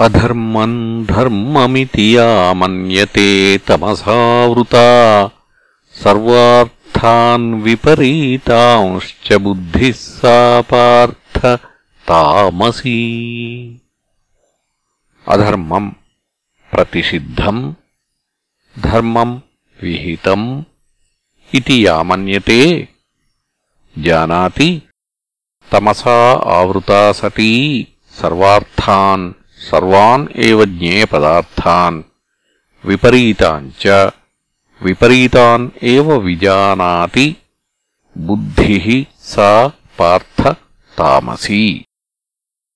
अधर्मम् धर्ममिति या मन्यते तमसावृता सर्वार्थान् विपरीतांश्च बुद्धिः सा पार्थ तामसी अधर्मम् प्रतिषिद्धम् धर्मम् विहितम् इति या मन्यते जानाति तमसा आवृता सती सर्वार्थान् सर्वान् एव ज्ञेयपदार्थान् विपरीतान् च विपरीतान् एव विजानाति बुद्धिः सा पार्थ तामसी